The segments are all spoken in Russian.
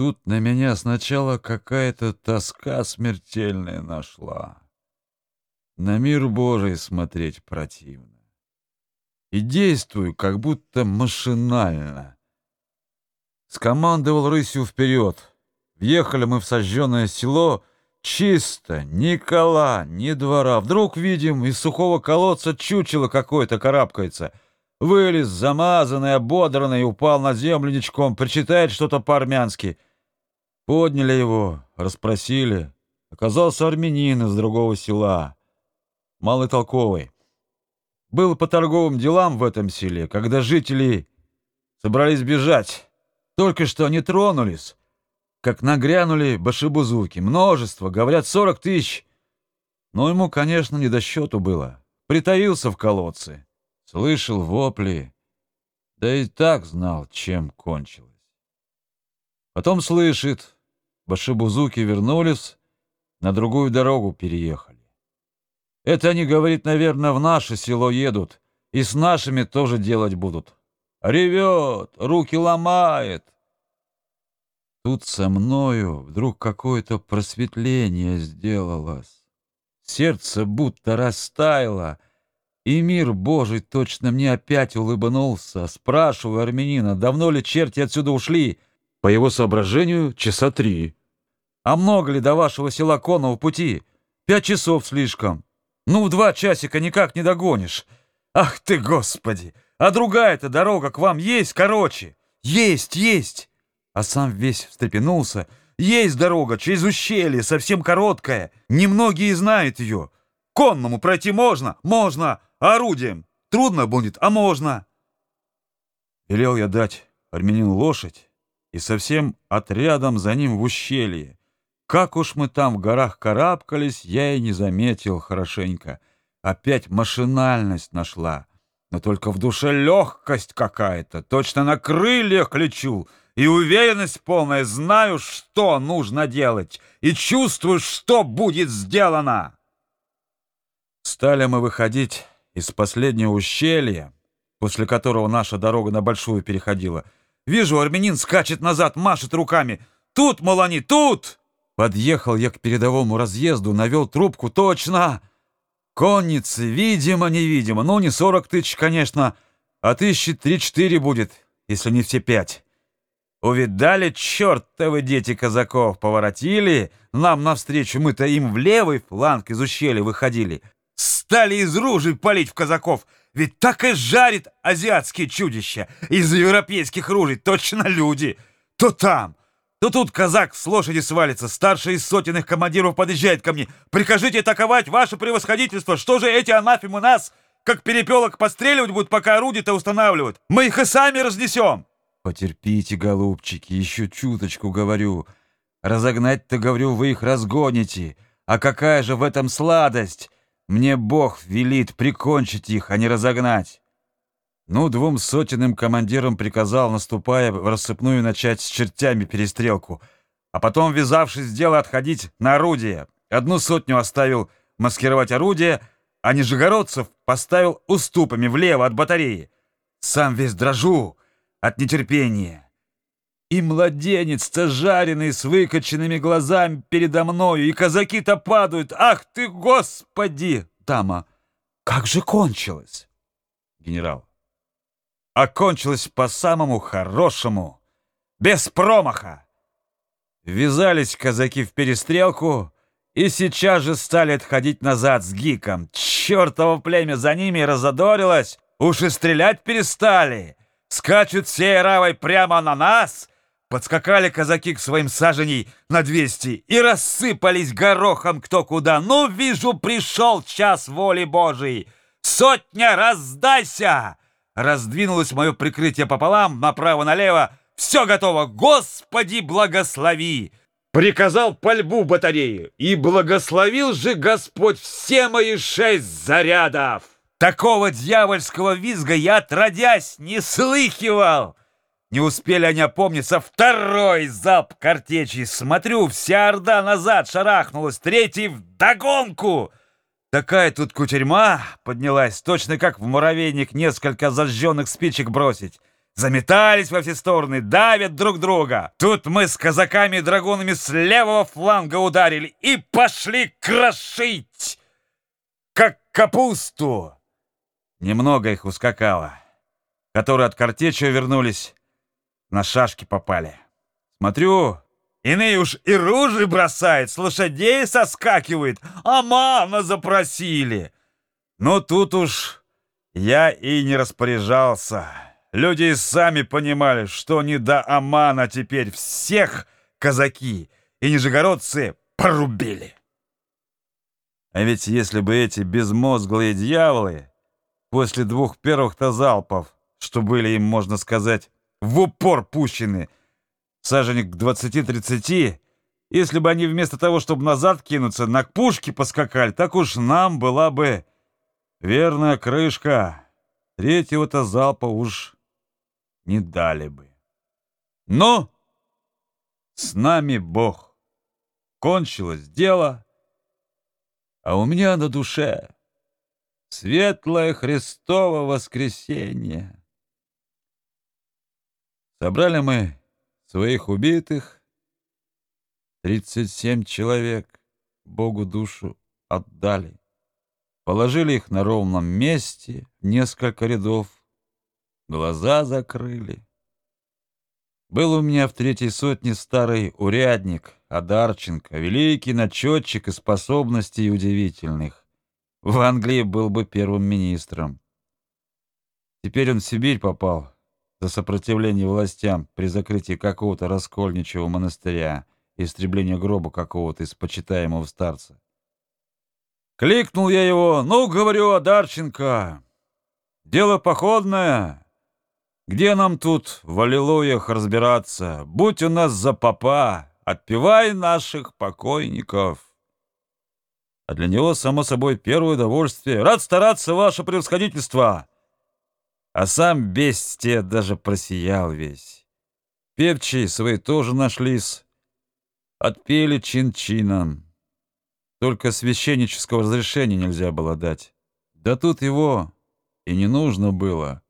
Тут на меня сначала какая-то тоска смертельная нашла. На мир Божий смотреть противно. И действую, как будто машинально. Скомандовал рысью вперед. Въехали мы в сожженное село — Чисто, ни кола, ни двора. Вдруг видим, из сухого колодца чучело какое-то карабкается. Вылез, замазанный, ободранный, упал на землю ничком, причитает что-то по-армянски. Подняли его, расспросили. Оказался армянин из другого села, малый толковый. Был по торговым делам в этом селе, когда жители собрались бежать. Только что они тронулись как нагрянули башибузуки. Множество, говорят, сорок тысяч. Но ему, конечно, не до счету было. Притаился в колодце. Слышал вопли. Да и так знал, чем кончилось. Потом слышит, башибузуки вернулись, на другую дорогу переехали. Это они, говорит, наверное, в наше село едут, и с нашими тоже делать будут. Ревет, руки ломает. Тут со мною вдруг какое-то просветление сделалось. Сердце будто растаяло, и мир Божий точно мне опять улыбнулся. Спрашиваю армянина, давно ли черти отсюда ушли? По его соображению, часа три. А много ли до вашего села конного пути? Пять часов слишком. Ну, в два часика никак не догонишь. Ах ты, Господи! А другая-то дорога к вам есть короче? Есть, есть! а сам весь встрепенулся. «Есть дорога через ущелье, совсем короткая. Немногие знают ее. Конному пройти можно? Можно. Орудием? Трудно будет, а можно». Велел я дать армянину лошадь и совсем отрядом за ним в ущелье. Как уж мы там в горах карабкались, я и не заметил хорошенько. Опять машинальность нашла. Но только в душе легкость какая-то. Точно на крыльях лечу и уверенность полная, знаю, что нужно делать, и чувствую, что будет сделано. Стали мы выходить из последнего ущелья, после которого наша дорога на Большую переходила. Вижу, армянин скачет назад, машет руками. «Тут, мол, они, тут!» Подъехал я к передовому разъезду, навел трубку. «Точно!» Конницы, видимо-невидимо. Ну, не сорок тысяч, конечно, а тысячи три-четыре будет, если не все пять. Увидали, чертовы дети казаков, поворотили нам навстречу, мы-то им в левый фланг из ущелья выходили. Стали из ружей палить в казаков, ведь так и жарит азиатские чудища. Из европейских ружей точно люди. То там, то тут казак с лошади свалится, старший из сотенных командиров подъезжает ко мне. «Прикажите атаковать, ваше превосходительство! Что же эти анафемы нас, как перепелок, постреливать будут, пока орудия-то устанавливают? Мы их и сами разнесем!» Потерпите, голубчики, еще чуточку говорю. Разогнать-то, говорю, вы их разгоните. А какая же в этом сладость? Мне Бог велит прикончить их, а не разогнать. Ну, двум сотенным командирам приказал, наступая в рассыпную, начать с чертями перестрелку, а потом, ввязавшись в дело, отходить на орудие. Одну сотню оставил маскировать орудие, а нижегородцев поставил уступами влево от батареи. Сам весь дрожу, от нетерпения. И младенец-то жареный с выкоченными глазами передо мною, и казаки-то падают. Ах ты, Господи! Дама, как же кончилось? Генерал. Окончилось по-самому хорошему, без промаха. Ввязались казаки в перестрелку и сейчас же стали отходить назад с гиком. Чёртово племя за ними разодорилось, уж и стрелять перестали скачут всей равой прямо на нас, подскакали казаки к своим саженей на двести и рассыпались горохом кто куда. Ну, вижу, пришел час воли Божией. Сотня, раздайся! Раздвинулось мое прикрытие пополам, направо-налево. Все готово, Господи, благослови! Приказал пальбу батареи, и благословил же Господь все мои шесть зарядов. Такого дьявольского визга я, отродясь, не слыхивал. Не успели они опомниться. Второй залп картечи. Смотрю, вся орда назад шарахнулась. Третий вдогонку. Такая тут кутерьма поднялась, точно как в муравейник несколько зажженных спичек бросить. заметались во все стороны, давят друг друга. Тут мы с казаками-драгунами с левого фланга ударили и пошли крошить, как капусту. Немного их ускакало, которые от картечи вернулись, на шашки попали. Смотрю, иные уж и ружи бросают, с лошадей соскакивают, а мама запросили. Но тут уж я и не распоряжался. Люди и сами понимали, что не до Амана теперь всех казаки и нижегородцы порубили. А ведь если бы эти безмозглые дьяволы после двух первых-то залпов, что были им, можно сказать, в упор пущены, саженек к двадцати-тридцати, если бы они вместо того, чтобы назад кинуться, на пушки поскакали, так уж нам была бы верная крышка. Третьего-то залпа уж не дали бы. Но с нами Бог. Кончилось дело, а у меня на душе светлое Христово воскресенье. Собрали мы своих убитых, тридцать семь человек, Богу душу отдали. Положили их на ровном месте, несколько рядов, глаза закрыли. Был у меня в третьей сотне старый урядник Адарченко, великий начетчик и способностей удивительных. В Англии был бы первым министром. Теперь он в Сибирь попал за сопротивление властям при закрытии какого-то раскольничьего монастыря истребление гроба какого-то из почитаемого старца. Кликнул я его, ну, говорю, Адарченко, дело походное, где нам тут в аллилуйях разбираться? Будь у нас за попа, отпевай наших покойников. А для него, само собой, первое удовольствие. Рад стараться, ваше превосходительство. А сам бестия даже просиял весь. Певчие свои тоже нашлись. Отпели чин-чином. Только священнического разрешения нельзя было дать. Да тут его и не нужно было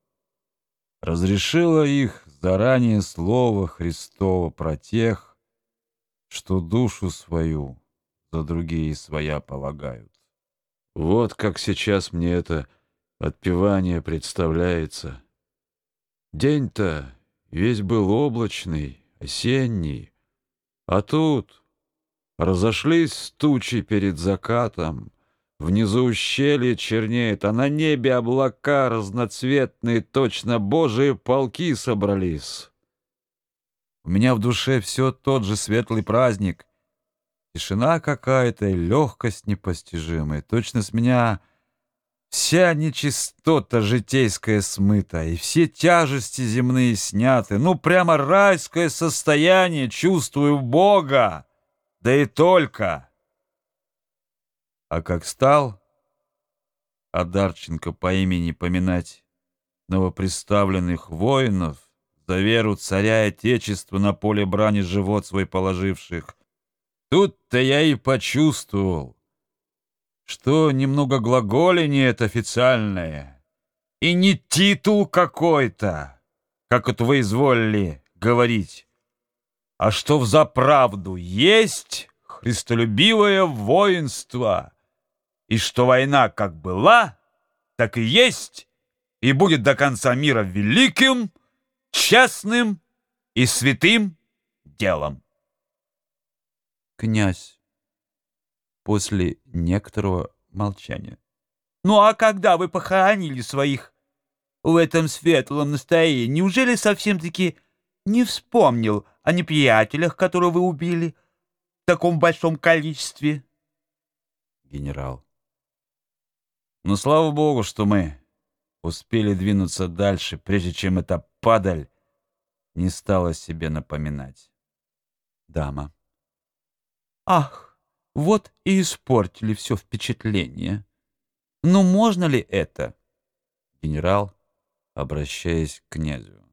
разрешила их заранее слово Христово про тех, что душу свою за другие своя полагают. Вот как сейчас мне это отпевание представляется. День-то весь был облачный, осенний, а тут разошлись тучи перед закатом, Внизу ущелье чернеет, а на небе облака разноцветные, точно божьи полки собрались. У меня в душе все тот же светлый праздник. Тишина какая-то и легкость непостижимая. Точно с меня вся нечистота житейская смыта, и все тяжести земные сняты. Ну, прямо райское состояние, чувствую Бога, да и только. А как стал Адарченко по имени поминать новоприставленных воинов, за веру царя и отечества на поле брани живот свой положивших, тут-то я и почувствовал, что немного глаголение это официальное, и не титул какой-то, как это вы изволили говорить, а что взаправду есть христолюбивое воинство — и что война как была, так и есть, и будет до конца мира великим, честным и святым делом. Князь после некоторого молчания. Ну а когда вы похоронили своих в этом светлом настроении, неужели совсем-таки не вспомнил о неприятелях, которых вы убили в таком большом количестве? Генерал. Но слава богу, что мы успели двинуться дальше, прежде чем эта падаль не стала себе напоминать. Дама. Ах, вот и испортили все впечатление. Ну можно ли это? Генерал, обращаясь к князю.